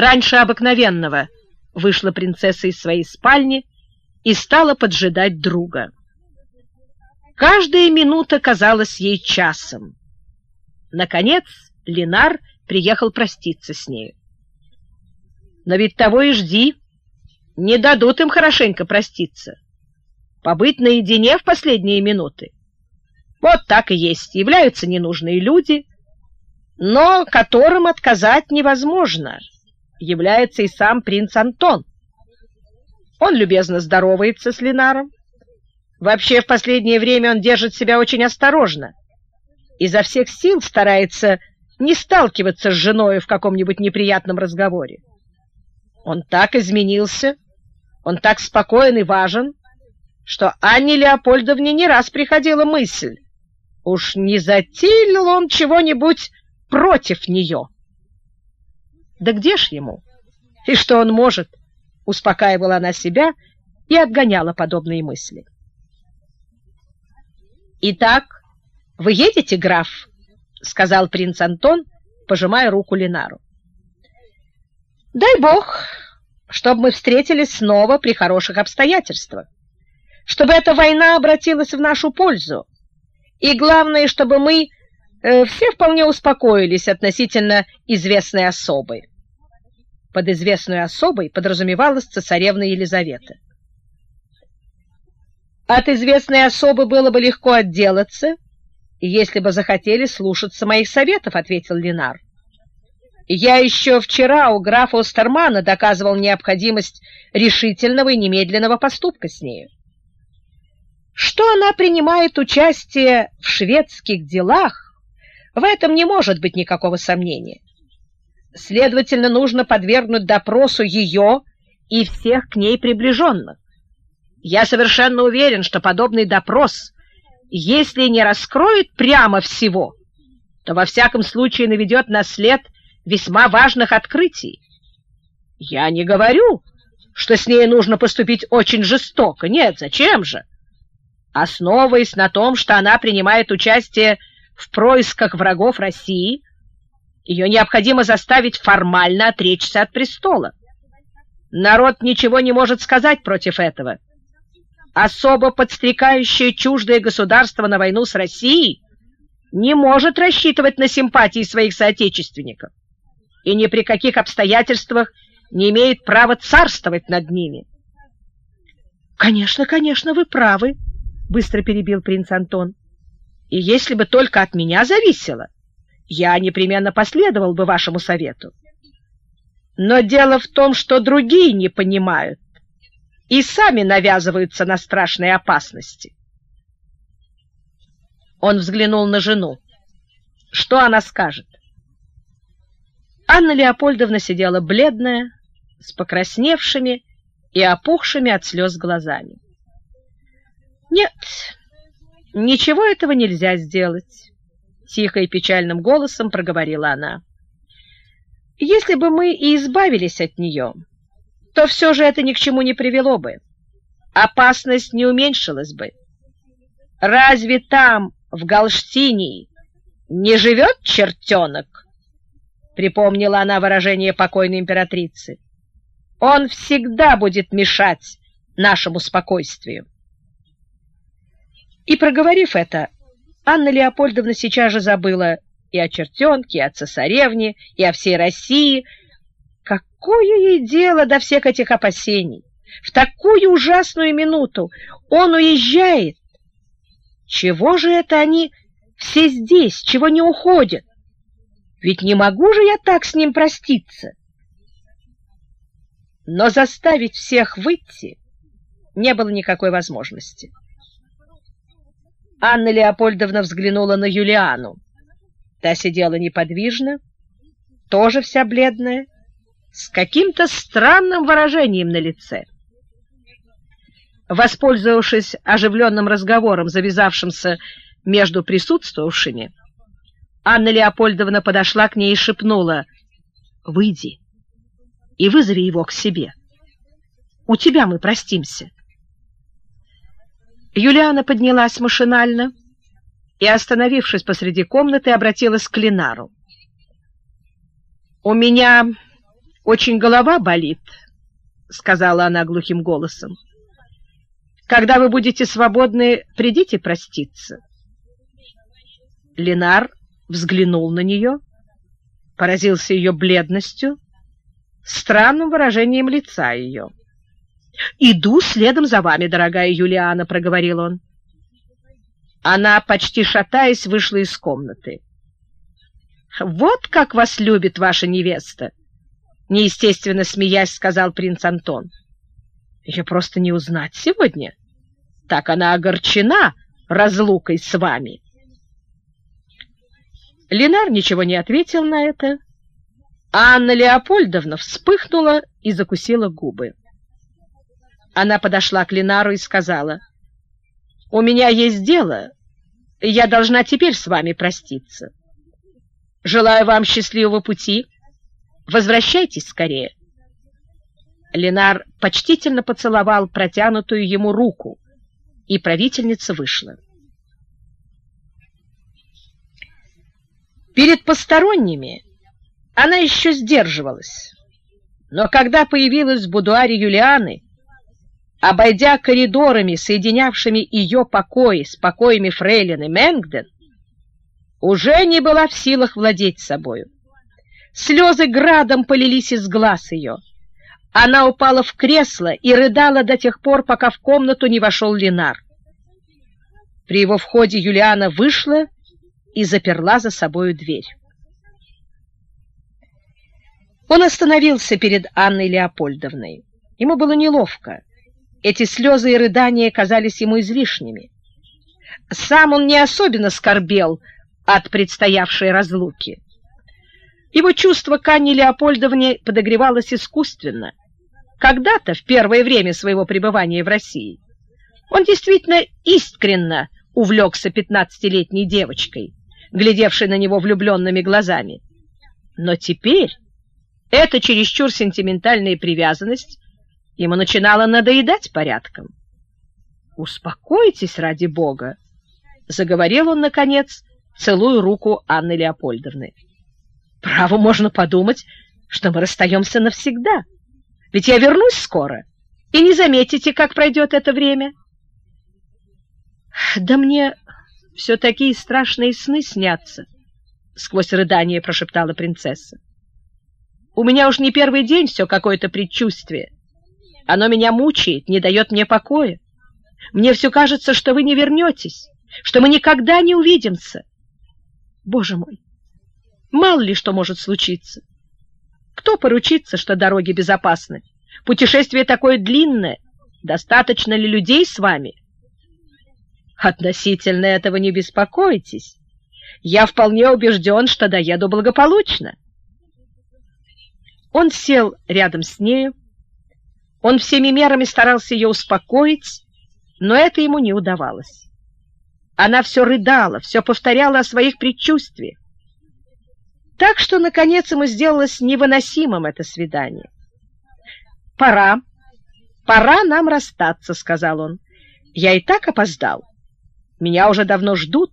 Раньше обыкновенного вышла принцесса из своей спальни и стала поджидать друга. Каждая минута казалась ей часом. Наконец Ленар приехал проститься с нею. Но ведь того и жди, не дадут им хорошенько проститься. Побыть наедине в последние минуты. Вот так и есть, являются ненужные люди, но которым отказать невозможно — является и сам принц Антон. Он любезно здоровается с Ленаром. Вообще, в последнее время он держит себя очень осторожно. Изо всех сил старается не сталкиваться с женой в каком-нибудь неприятном разговоре. Он так изменился, он так спокоен и важен, что Анне Леопольдовне не раз приходила мысль, уж не затеял он чего-нибудь против нее. Да где ж ему? И что он может? Успокаивала она себя и отгоняла подобные мысли. «Итак, вы едете, граф?» — сказал принц Антон, пожимая руку Ленару. «Дай бог, чтобы мы встретились снова при хороших обстоятельствах, чтобы эта война обратилась в нашу пользу, и главное, чтобы мы э, все вполне успокоились относительно известной особы под известной особой подразумевалась цесаревна Елизавета. От известной особы было бы легко отделаться, если бы захотели слушаться моих советов, ответил Ленар. Я еще вчера у графа Остермана доказывал необходимость решительного и немедленного поступка с нею. Что она принимает участие в шведских делах, в этом не может быть никакого сомнения. Следовательно, нужно подвергнуть допросу ее и всех к ней приближенных. Я совершенно уверен, что подобный допрос, если не раскроет прямо всего, то во всяком случае наведет на след весьма важных открытий. Я не говорю, что с ней нужно поступить очень жестоко. Нет, зачем же? Основываясь на том, что она принимает участие в происках врагов России, ее необходимо заставить формально отречься от престола. Народ ничего не может сказать против этого. Особо подстрекающее чуждое государство на войну с Россией не может рассчитывать на симпатии своих соотечественников и ни при каких обстоятельствах не имеет права царствовать над ними. «Конечно, конечно, вы правы», — быстро перебил принц Антон. «И если бы только от меня зависело...» я непременно последовал бы вашему совету. Но дело в том, что другие не понимают и сами навязываются на страшные опасности. Он взглянул на жену. Что она скажет? Анна Леопольдовна сидела бледная, с покрасневшими и опухшими от слез глазами. Нет, ничего этого нельзя сделать. Тихо и печальным голосом проговорила она. Если бы мы и избавились от нее, то все же это ни к чему не привело бы. Опасность не уменьшилась бы. Разве там, в Галштинии, не живет чертенок? Припомнила она выражение покойной императрицы. Он всегда будет мешать нашему спокойствию. И проговорив это, Анна Леопольдовна сейчас же забыла и о чертенке, и о цесаревне, и о всей России. Какое ей дело до всех этих опасений? В такую ужасную минуту он уезжает. Чего же это они все здесь, чего не уходят? Ведь не могу же я так с ним проститься. Но заставить всех выйти не было никакой возможности. Анна Леопольдовна взглянула на Юлиану. Та сидела неподвижно, тоже вся бледная, с каким-то странным выражением на лице. Воспользовавшись оживленным разговором, завязавшимся между присутствовавшими, Анна Леопольдовна подошла к ней и шепнула «Выйди и вызови его к себе. У тебя мы простимся». Юлиана поднялась машинально и, остановившись посреди комнаты, обратилась к Ленару. «У меня очень голова болит», — сказала она глухим голосом. «Когда вы будете свободны, придите проститься». Ленар взглянул на нее, поразился ее бледностью, странным выражением лица ее. «Иду следом за вами, дорогая Юлиана», — проговорил он. Она, почти шатаясь, вышла из комнаты. «Вот как вас любит ваша невеста!» Неестественно смеясь, сказал принц Антон. «Ее просто не узнать сегодня. Так она огорчена разлукой с вами». Ленар ничего не ответил на это, а Анна Леопольдовна вспыхнула и закусила губы. Она подошла к Ленару и сказала, «У меня есть дело, я должна теперь с вами проститься. Желаю вам счастливого пути. Возвращайтесь скорее». Ленар почтительно поцеловал протянутую ему руку, и правительница вышла. Перед посторонними она еще сдерживалась, но когда появилась в будуаре Юлианы, обойдя коридорами, соединявшими ее покои с покоями фрейлины Мэнгден, уже не была в силах владеть собою. Слезы градом полились из глаз ее. Она упала в кресло и рыдала до тех пор, пока в комнату не вошел Ленар. При его входе Юлиана вышла и заперла за собою дверь. Он остановился перед Анной Леопольдовной. Ему было неловко. Эти слезы и рыдания казались ему излишними. Сам он не особенно скорбел от предстоявшей разлуки. Его чувство к Анне Леопольдовне подогревалось искусственно. Когда-то, в первое время своего пребывания в России, он действительно искренно увлекся пятнадцатилетней девочкой, глядевшей на него влюбленными глазами. Но теперь эта чересчур сентиментальная привязанность ему начинала надоедать порядком. «Успокойтесь, ради Бога!» — заговорил он, наконец, целую руку Анны Леопольдовны. «Право, можно подумать, что мы расстаемся навсегда, ведь я вернусь скоро, и не заметите, как пройдет это время». «Да мне все такие страшные сны снятся», — сквозь рыдание прошептала принцесса. «У меня уж не первый день все какое-то предчувствие. Оно меня мучает, не дает мне покоя. Мне все кажется, что вы не вернетесь, что мы никогда не увидимся. Боже мой, мало ли что может случиться. Кто поручится, что дороги безопасны? Путешествие такое длинное. Достаточно ли людей с вами?» Относительно этого не беспокойтесь. Я вполне убежден, что доеду благополучно. Он сел рядом с нею. Он всеми мерами старался ее успокоить, но это ему не удавалось. Она все рыдала, все повторяла о своих предчувствиях. Так что, наконец, ему сделалось невыносимым это свидание. «Пора, пора нам расстаться», — сказал он. «Я и так опоздал. Меня уже давно ждут.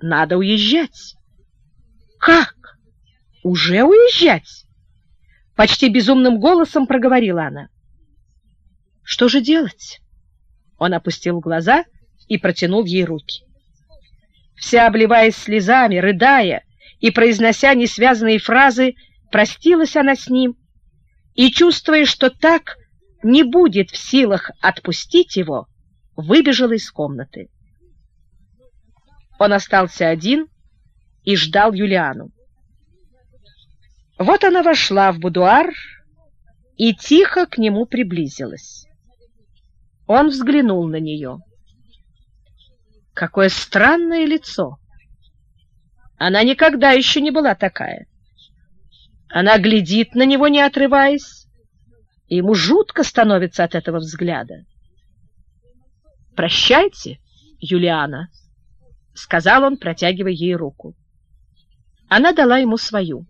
Надо уезжать. Как? Уже уезжать? Почти безумным голосом проговорила она. Что же делать? Он опустил глаза и протянул ей руки. Вся обливаясь слезами, рыдая и произнося несвязанные фразы, простилась она с ним и, чувствуя, что так не будет в силах отпустить его, выбежала из комнаты. Он остался один и ждал Юлиану. Вот она вошла в будуар и тихо к нему приблизилась. Он взглянул на нее. Какое странное лицо! Она никогда еще не была такая. Она глядит на него, не отрываясь, и ему жутко становится от этого взгляда. «Прощайте, Юлиана», — сказал он, протягивая ей руку. Она дала ему свою.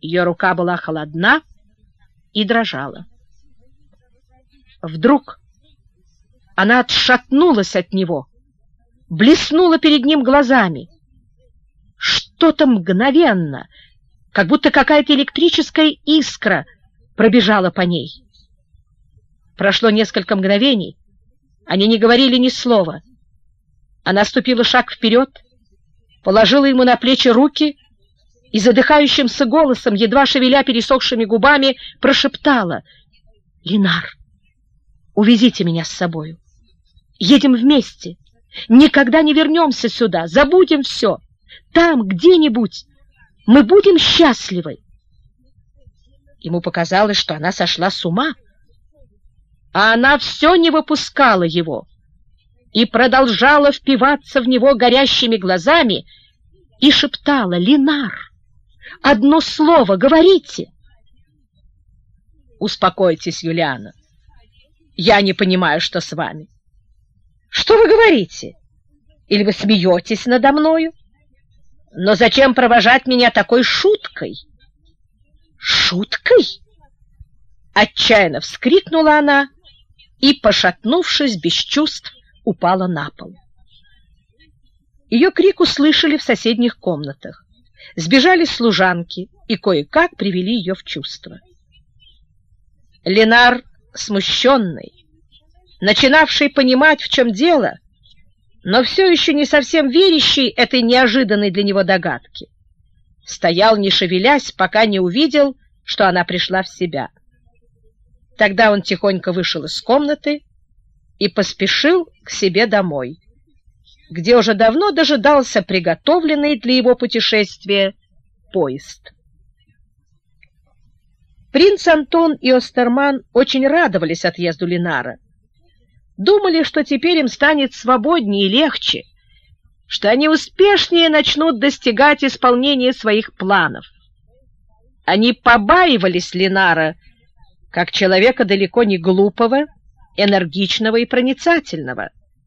Ее рука была холодна и дрожала. Вдруг она отшатнулась от него, блеснула перед ним глазами. Что-то мгновенно, как будто какая-то электрическая искра пробежала по ней. Прошло несколько мгновений, они не говорили ни слова. Она ступила шаг вперед, положила ему на плечи руки и задыхающимся голосом, едва шевеля пересохшими губами, прошептала «Линар, увезите меня с собою. Едем вместе. Никогда не вернемся сюда, забудем все. Там, где-нибудь, мы будем счастливы». Ему показалось, что она сошла с ума, а она все не выпускала его и продолжала впиваться в него горящими глазами и шептала «Линар, одно слово говорите!» «Успокойтесь, Юлиана, я не понимаю, что с вами. Что вы говорите? Или вы смеетесь надо мною? Но зачем провожать меня такой шуткой?» «Шуткой?» Отчаянно вскрикнула она и, пошатнувшись без чувств, упала на пол. Ее крик услышали в соседних комнатах. Сбежали служанки и кое-как привели ее в чувство. Ленар, смущенный, начинавший понимать, в чем дело, но все еще не совсем верящий этой неожиданной для него догадке, стоял, не шевелясь, пока не увидел, что она пришла в себя. Тогда он тихонько вышел из комнаты и поспешил к себе домой, где уже давно дожидался приготовленный для его путешествия поезд. Принц Антон и Остерман очень радовались отъезду Линара. Думали, что теперь им станет свободнее и легче, что они успешнее начнут достигать исполнения своих планов. Они побаивались Линара, как человека далеко не глупого, энергичного и проницательного –